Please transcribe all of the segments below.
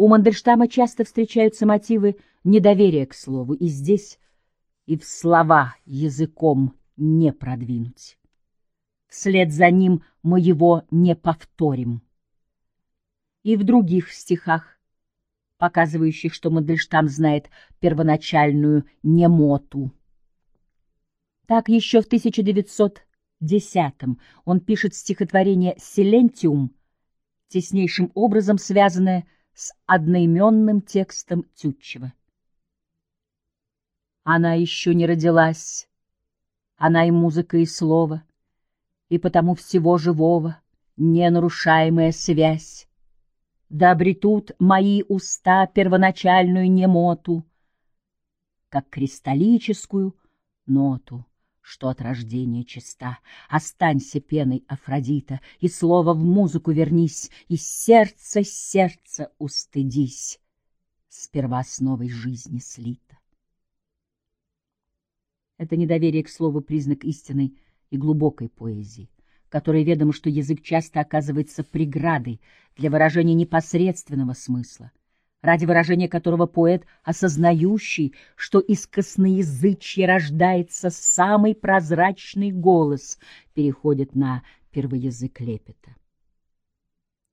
У Мандельштама часто встречаются мотивы недоверия к слову, и здесь и в слова языком не продвинуть. Вслед за ним мы его не повторим. И в других стихах, показывающих, что Мандельштам знает первоначальную немоту. Так еще в 1910-м он пишет стихотворение «Силентиум», теснейшим образом связанное с одноименным текстом Тютчева. Она еще не родилась, она и музыка, и слово, и потому всего живого ненарушаемая связь. Да обретут мои уста первоначальную немоту, как кристаллическую ноту что от рождения чиста. Останься пеной Афродита, и слово в музыку вернись, и сердце сердце устыдись, сперва с новой жизни слито. Это недоверие к слову признак истинной и глубокой поэзии, которой ведомо, что язык часто оказывается преградой для выражения непосредственного смысла, ради выражения которого поэт, осознающий, что из косноязычья рождается самый прозрачный голос, переходит на первоязык лепета.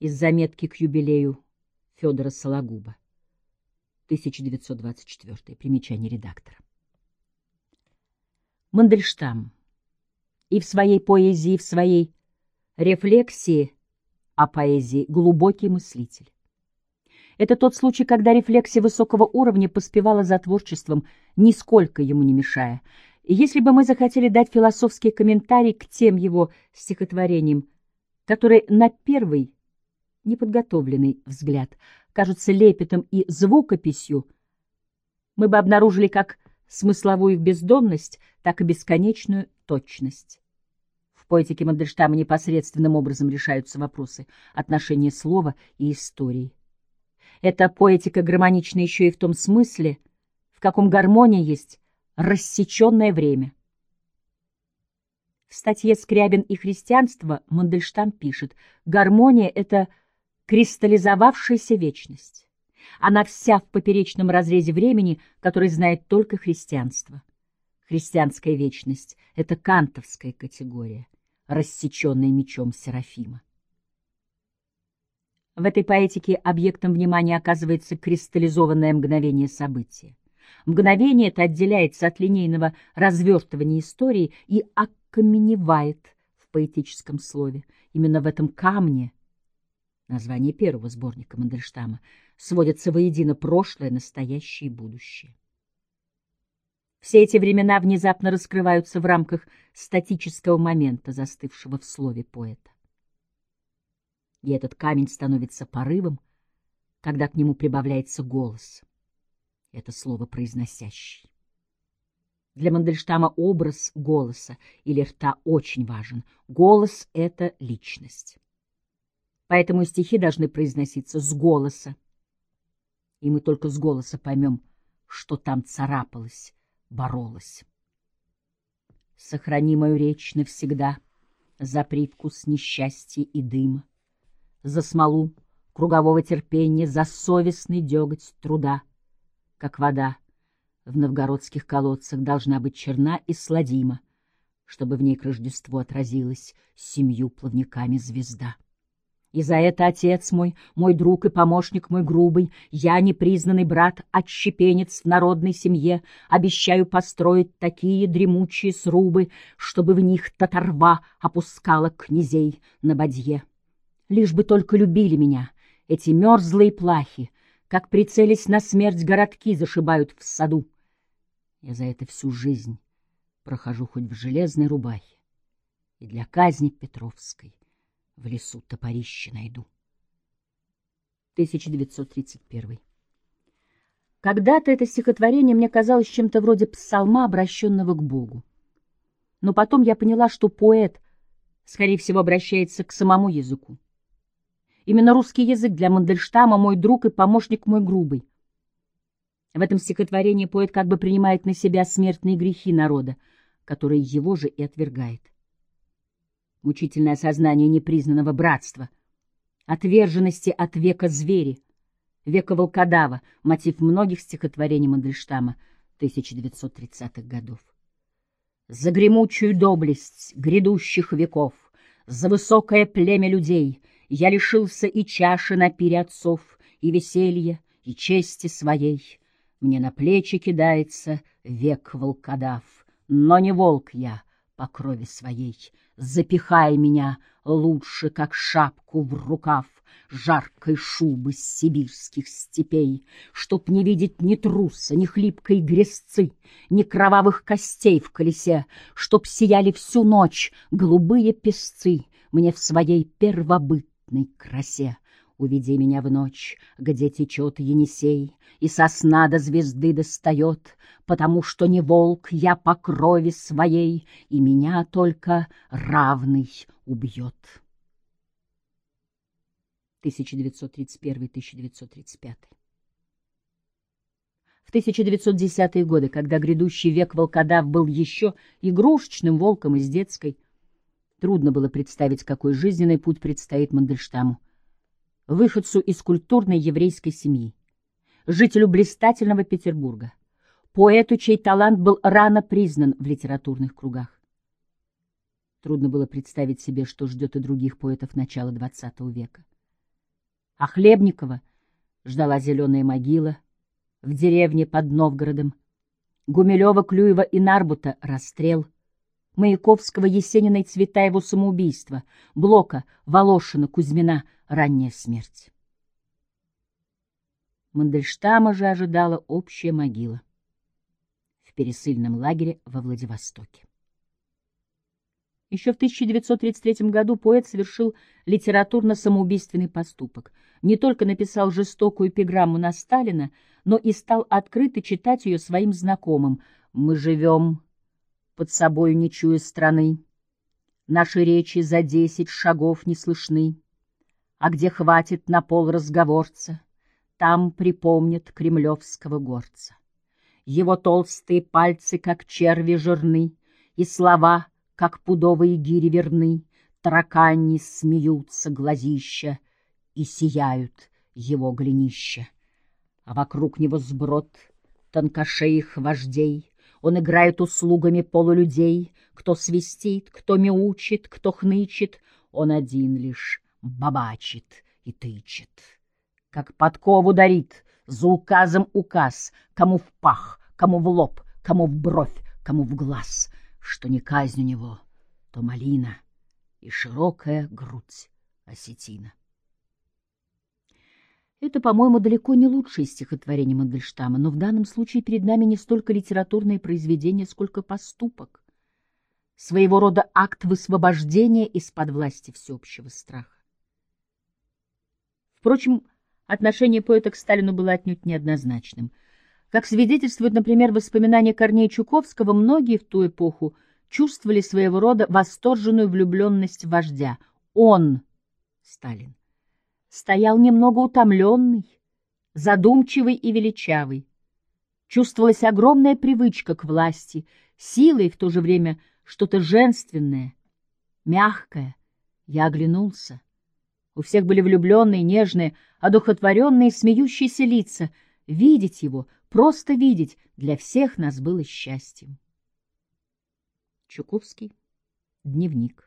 Из заметки к юбилею Федора Сологуба, 1924, примечание редактора. Мандельштам и в своей поэзии, и в своей рефлексии о поэзии глубокий мыслитель. Это тот случай, когда рефлексия высокого уровня поспевала за творчеством, нисколько ему не мешая. И если бы мы захотели дать философские комментарии к тем его стихотворениям, которые на первый, неподготовленный взгляд кажутся лепетом и звукописью, мы бы обнаружили как смысловую бездонность, так и бесконечную точность. В поэтике Мандельштама непосредственным образом решаются вопросы отношения слова и истории. Эта поэтика гармонична еще и в том смысле, в каком гармония есть рассеченное время. В статье «Скрябин и христианство» Мандельштам пишет, гармония — это кристаллизовавшаяся вечность. Она вся в поперечном разрезе времени, который знает только христианство. Христианская вечность — это кантовская категория, рассеченная мечом Серафима. В этой поэтике объектом внимания оказывается кристаллизованное мгновение события. Мгновение это отделяется от линейного развертывания истории и окаменевает в поэтическом слове. Именно в этом камне, название первого сборника Мандельштама, сводятся воедино прошлое, настоящее и будущее. Все эти времена внезапно раскрываются в рамках статического момента, застывшего в слове поэта и этот камень становится порывом, когда к нему прибавляется голос. Это слово произносящий. Для Мандельштама образ голоса или рта очень важен. Голос — это личность. Поэтому стихи должны произноситься с голоса. И мы только с голоса поймем, что там царапалось, боролось. Сохрани мою речь навсегда за привкус несчастья и дыма за смолу кругового терпения, за совестный деготь труда, как вода в новгородских колодцах должна быть черна и сладима, чтобы в ней к Рождеству отразилась семью плавниками звезда. И за это отец мой, мой друг и помощник мой грубый, я, непризнанный брат, отщепенец в народной семье, обещаю построить такие дремучие срубы, чтобы в них татарва опускала князей на бадье. Лишь бы только любили меня, эти мерзлые плахи, как прицелись на смерть городки зашибают в саду. Я за это всю жизнь прохожу хоть в железной рубахе, и для казни Петровской в лесу топорище найду. 1931 Когда-то это стихотворение мне казалось чем-то вроде псалма, обращенного к Богу. Но потом я поняла, что поэт, скорее всего, обращается к самому языку. Именно русский язык для Мандельштама мой друг и помощник мой грубый. В этом стихотворении поэт как бы принимает на себя смертные грехи народа, которые его же и отвергает. Мучительное сознание непризнанного братства, отверженности от века звери, века волкодава, мотив многих стихотворений Мандельштама 1930-х годов. За гремучую доблесть грядущих веков, за высокое племя людей я лишился и чаши на пире отцов, и веселья, и чести своей. Мне на плечи кидается век волкодав, но не волк я по крови своей. Запихай меня лучше, как шапку в рукав, жаркой шубы сибирских степей, чтоб не видеть ни труса, ни хлипкой грязцы, ни кровавых костей в колесе, чтоб сияли всю ночь голубые песцы мне в своей первобытной красе. Уведи меня в ночь, где течет Енисей, И сосна до звезды достает, Потому что не волк я по крови своей, И меня только равный убьет. 1931-1935 В 1910-е годы, когда грядущий век волкодав был еще игрушечным волком из детской, трудно было представить, какой жизненный путь предстоит Мандельштаму выходцу из культурной еврейской семьи, жителю блистательного Петербурга, поэту, чей талант был рано признан в литературных кругах. Трудно было представить себе, что ждет и других поэтов начала XX века. А Хлебникова ждала зеленая могила в деревне под Новгородом, Гумилева, Клюева и Нарбута — расстрел — Маяковского, Есенина и Цветаеву самоубийство, Блока, Волошина, Кузьмина ранняя смерть. Мандельштама же ожидала общая могила в пересыльном лагере во Владивостоке. Еще в 1933 году поэт совершил литературно-самоубийственный поступок. Не только написал жестокую эпиграмму на Сталина, но и стал открыто читать ее своим знакомым. «Мы живем под собою не чуя страны. Наши речи за десять шагов не слышны, А где хватит на пол разговорца, Там припомнят кремлевского горца. Его толстые пальцы, как черви жирны, И слова, как пудовые гири верны, Таракани смеются глазища И сияют его глинища. А вокруг него сброд тонкошеих вождей — он играет услугами полулюдей, кто свистит, кто мяучит, кто хнычет, он один лишь бабачит и тычет. Как подкову дарит, за указом указ, кому в пах, кому в лоб, кому в бровь, кому в глаз, что не казнь у него, то малина и широкая грудь осетина. Это, по-моему, далеко не лучшее стихотворение Мандельштама, но в данном случае перед нами не столько литературное произведение, сколько поступок. Своего рода акт высвобождения из-под власти всеобщего страха. Впрочем, отношение поэта к Сталину было отнюдь неоднозначным. Как свидетельствует, например, воспоминания Корнея Чуковского, многие в ту эпоху чувствовали своего рода восторженную влюбленность вождя. Он, Сталин, стоял немного утомленный, задумчивый и величавый. Чувствовалась огромная привычка к власти, сила и в то же время что-то женственное, мягкое. Я оглянулся. У всех были влюбленные, нежные, одухотворенные, смеющиеся лица. Видеть его, просто видеть, для всех нас было счастьем. Чуковский. Дневник.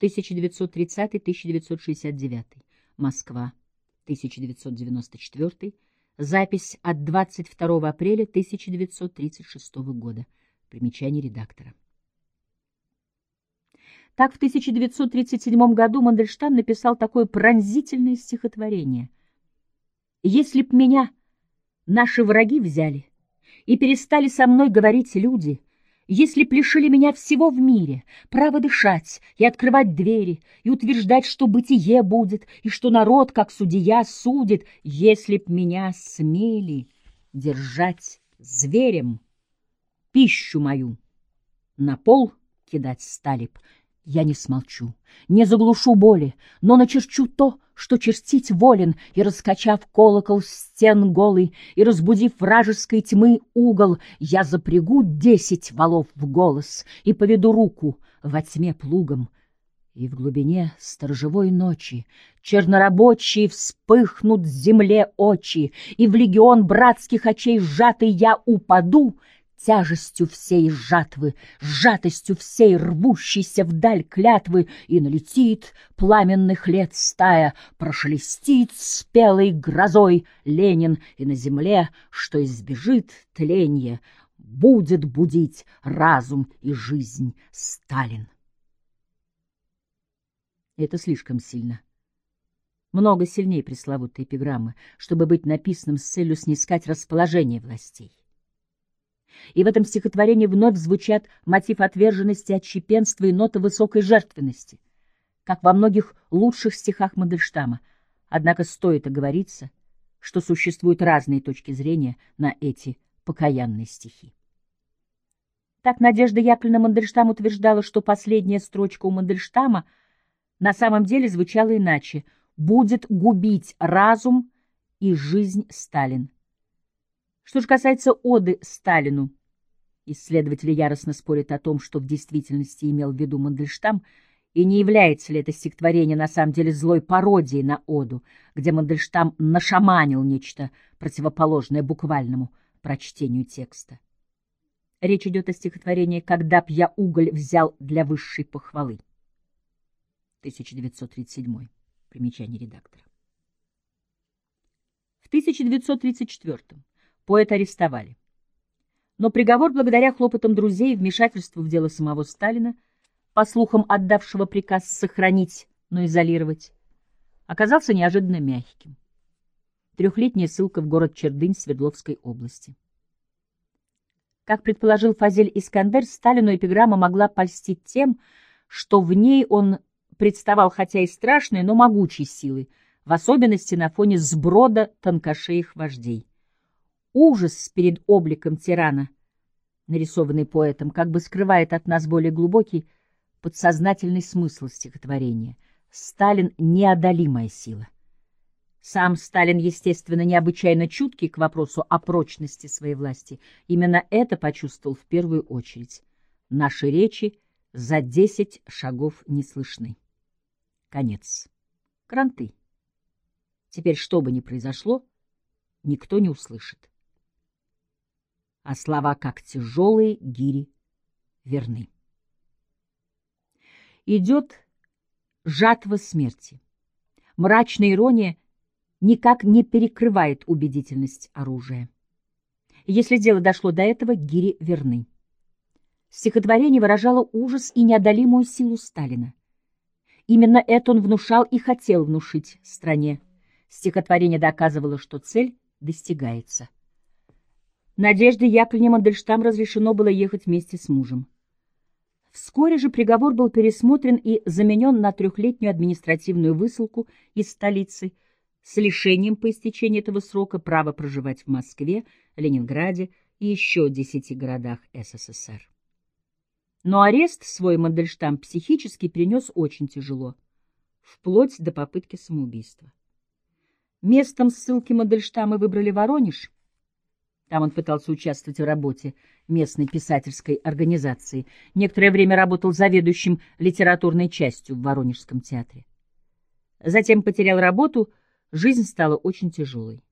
1930-1969. Москва, 1994, запись от 22 апреля 1936 года. Примечание редактора. Так в 1937 году Мандельштам написал такое пронзительное стихотворение. «Если б меня наши враги взяли и перестали со мной говорить люди, — если б лишили меня всего в мире, право дышать и открывать двери, и утверждать, что бытие будет, и что народ, как судья, судит, если б меня смели держать зверем, пищу мою на пол кидать стали б, я не смолчу, не заглушу боли, но начерчу то, что чертить волен, и, раскачав колокол стен голый, и разбудив вражеской тьмы угол, я запрягу десять валов в голос и поведу руку во тьме плугом, И в глубине сторожевой ночи Чернорабочие вспыхнут земле очи, И в легион братских очей сжатый я упаду, Тяжестью всей жатвы, сжатостью всей рвущейся вдаль клятвы, И налетит пламенных лет стая, Прошелестит спелой грозой Ленин, И на земле, что избежит тленье, Будет будить разум и жизнь Сталин. Это слишком сильно. Много сильнее пресловутой эпиграммы, чтобы быть написанным с целью снискать расположение властей. И в этом стихотворении вновь звучат мотив отверженности, отщепенства и нота высокой жертвенности, как во многих лучших стихах Мандельштама. Однако стоит оговориться, что существуют разные точки зрения на эти покаянные стихи. Так Надежда Яковлевна Мандельштам утверждала, что последняя строчка у Мандельштама — на самом деле звучало иначе «будет губить разум и жизнь Сталин». Что же касается оды Сталину, исследователи яростно спорят о том, что в действительности имел в виду Мандельштам, и не является ли это стихотворение на самом деле злой пародией на оду, где Мандельштам нашаманил нечто противоположное буквальному прочтению текста. Речь идет о стихотворении «Когда б я уголь взял для высшей похвалы». 1937. Примечание редактора. В 1934 поэта арестовали. Но приговор благодаря хлопотам друзей и вмешательству в дело самого Сталина, по слухам отдавшего приказ сохранить, но изолировать, оказался неожиданно мягким. Трехлетняя ссылка в город Чердынь Свердловской области. Как предположил Фазель Искандер, Сталину эпиграмма могла польстить тем, что в ней он представал хотя и страшной, но могучей силой, в особенности на фоне сброда тонкошеих вождей. Ужас перед обликом тирана, нарисованный поэтом, как бы скрывает от нас более глубокий подсознательный смысл стихотворения. Сталин — неодолимая сила. Сам Сталин, естественно, необычайно чуткий к вопросу о прочности своей власти. Именно это почувствовал в первую очередь. Наши речи за десять шагов не слышны. Конец. Кранты. Теперь, что бы ни произошло, никто не услышит. А слова, как тяжелые гири, верны. Идет жатва смерти. Мрачная ирония никак не перекрывает убедительность оружия. Если дело дошло до этого, гири верны. Стихотворение выражало ужас и неодолимую силу Сталина. Именно это он внушал и хотел внушить стране. Стихотворение доказывало, что цель достигается. Надежде Яковлевне Мандельштам разрешено было ехать вместе с мужем. Вскоре же приговор был пересмотрен и заменен на трехлетнюю административную высылку из столицы с лишением по истечении этого срока права проживать в Москве, Ленинграде и еще десяти городах СССР. Но арест свой Мандельштам психически перенес очень тяжело, вплоть до попытки самоубийства. Местом ссылки Мандельштама выбрали Воронеж. Там он пытался участвовать в работе местной писательской организации. Некоторое время работал заведующим литературной частью в Воронежском театре. Затем потерял работу, жизнь стала очень тяжелой.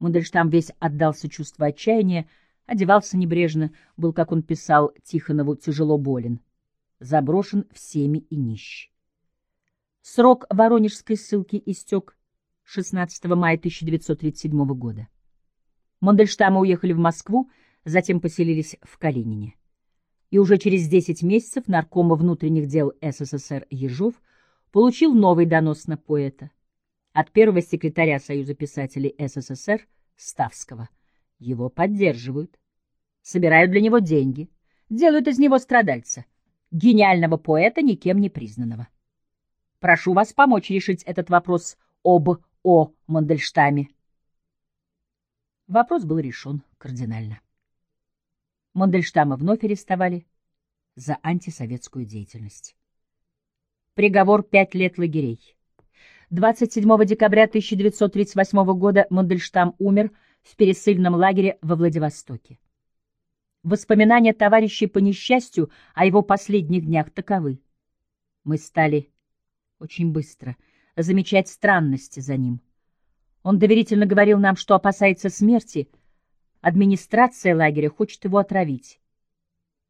Мандельштам весь отдался чувству отчаяния, одевался небрежно, был, как он писал Тихонову, тяжело болен, заброшен всеми и нищ. Срок воронежской ссылки истек 16 мая 1937 года. Мандельштамы уехали в Москву, затем поселились в Калинине. И уже через 10 месяцев наркома внутренних дел СССР Ежов получил новый донос на поэта от первого секретаря Союза писателей СССР Ставского. Его поддерживают собирают для него деньги, делают из него страдальца, гениального поэта, никем не признанного. Прошу вас помочь решить этот вопрос об О. Мандельштаме. Вопрос был решен кардинально. Мандельштама вновь арестовали за антисоветскую деятельность. Приговор пять лет лагерей. 27 декабря 1938 года Мандельштам умер в пересыльном лагере во Владивостоке. Воспоминания товарищей по несчастью о его последних днях таковы. Мы стали очень быстро замечать странности за ним. Он доверительно говорил нам, что опасается смерти. Администрация лагеря хочет его отравить.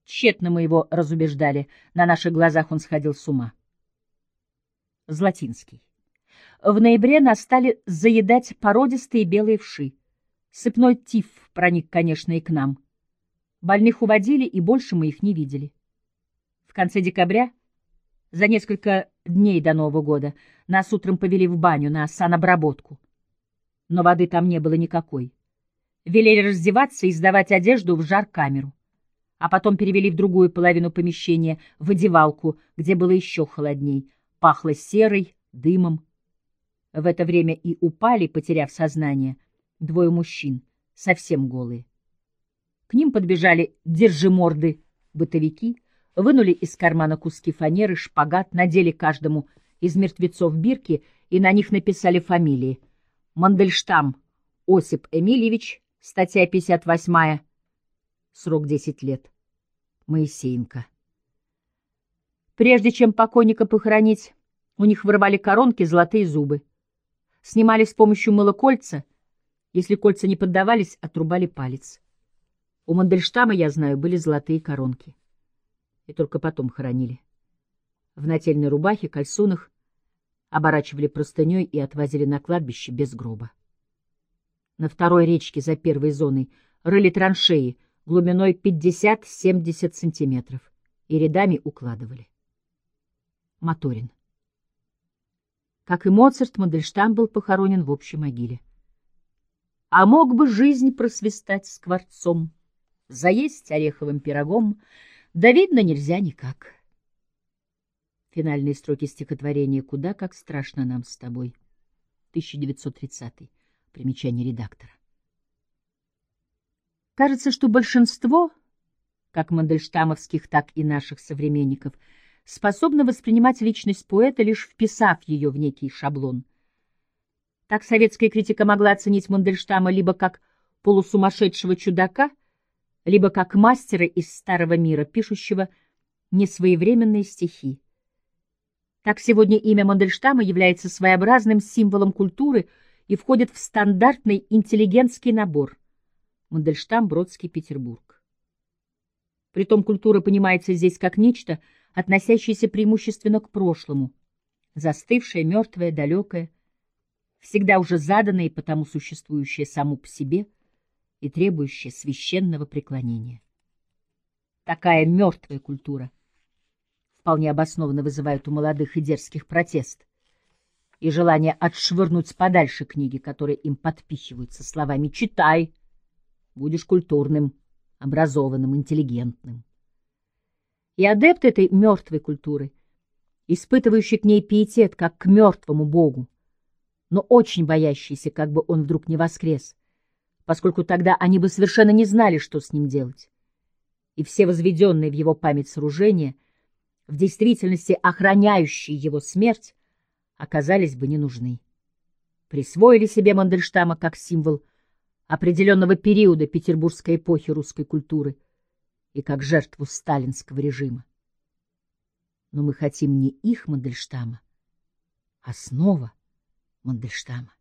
Тщетно мы его разубеждали. На наших глазах он сходил с ума. Златинский. В ноябре нас стали заедать породистые белые вши. Сыпной тиф проник, конечно, и к нам. Больных уводили, и больше мы их не видели. В конце декабря, за несколько дней до Нового года, нас утром повели в баню на санобработку. Но воды там не было никакой. Велели раздеваться и сдавать одежду в жар-камеру. А потом перевели в другую половину помещения, в одевалку, где было еще холодней. Пахло серой, дымом. В это время и упали, потеряв сознание, двое мужчин, совсем голые. К ним подбежали держиморды бытовики, вынули из кармана куски фанеры, шпагат, надели каждому из мертвецов бирки и на них написали фамилии. Мандельштам Осип Эмильевич, статья 58 срок 10 лет. Моисеенко. Прежде чем покойника похоронить, у них вырывали коронки, золотые зубы. Снимали с помощью мыла кольца. Если кольца не поддавались, отрубали палец. У Мандельштама, я знаю, были золотые коронки. И только потом хоронили. В нательной рубахе, кальсонах, оборачивали простыней и отвозили на кладбище без гроба. На второй речке за первой зоной рыли траншеи глубиной 50-70 сантиметров и рядами укладывали. Моторин. Как и Моцарт, Мандельштам был похоронен в общей могиле. А мог бы жизнь просвистать скворцом, заесть ореховым пирогом, да видно нельзя никак. Финальные строки стихотворения «Куда как страшно нам с тобой» 1930 Примечание редактора. Кажется, что большинство, как мандельштамовских, так и наших современников, способно воспринимать личность поэта, лишь вписав ее в некий шаблон. Так советская критика могла оценить Мандельштама либо как полусумасшедшего чудака, либо как мастера из старого мира, пишущего несвоевременные стихи. Так сегодня имя Мандельштама является своеобразным символом культуры и входит в стандартный интеллигентский набор. Мандельштам, Бродский, Петербург. Притом культура понимается здесь как нечто, относящееся преимущественно к прошлому, застывшее, мертвое, далекое, всегда уже заданное и потому существующее само по себе и требующее священного преклонения. Такая мертвая культура — вполне обоснованно вызывают у молодых и дерзких протест и желание отшвырнуть подальше книги, которые им подпихиваются словами «читай», будешь культурным, образованным, интеллигентным. И адепт этой мертвой культуры, испытывающий к ней пиетет, как к мертвому богу, но очень боящийся, как бы он вдруг не воскрес, поскольку тогда они бы совершенно не знали, что с ним делать. И все возведенные в его память сооружения — в действительности охраняющие его смерть, оказались бы не нужны. Присвоили себе Мандельштама как символ определенного периода петербургской эпохи русской культуры и как жертву сталинского режима. Но мы хотим не их Мандельштама, а снова Мандельштама.